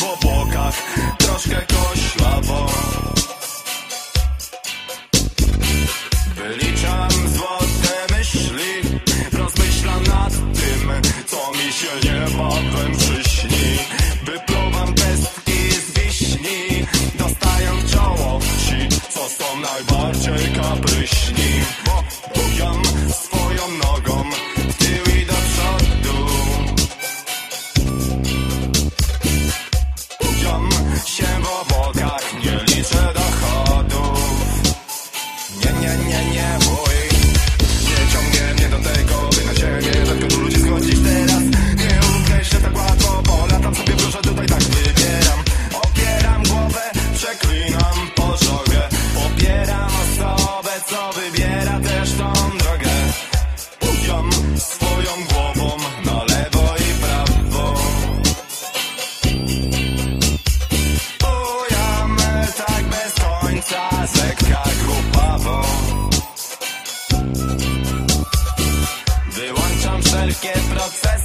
po bokach Troszkę koślawo. Wyliczam złote myśli Rozmyślam nad tym, co mi się niebawem przyśni.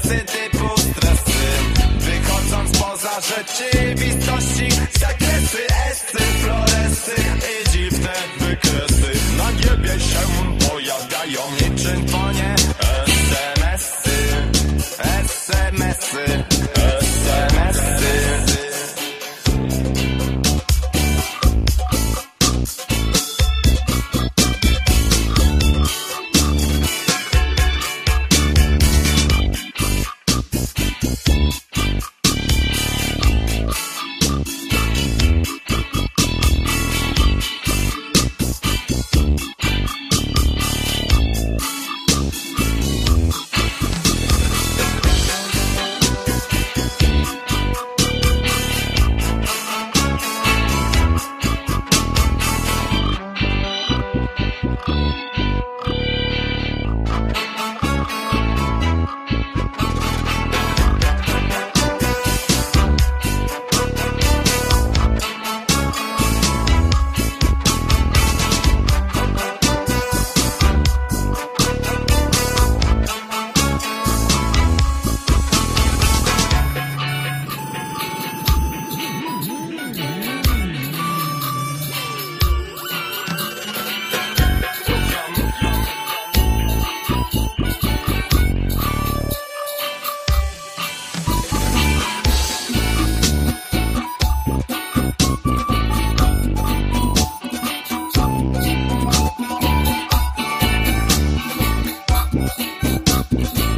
akcydy postresy Wychodząc poza rzeczywistości. Zakresy, esty, floresy I dziwne wykresy. up.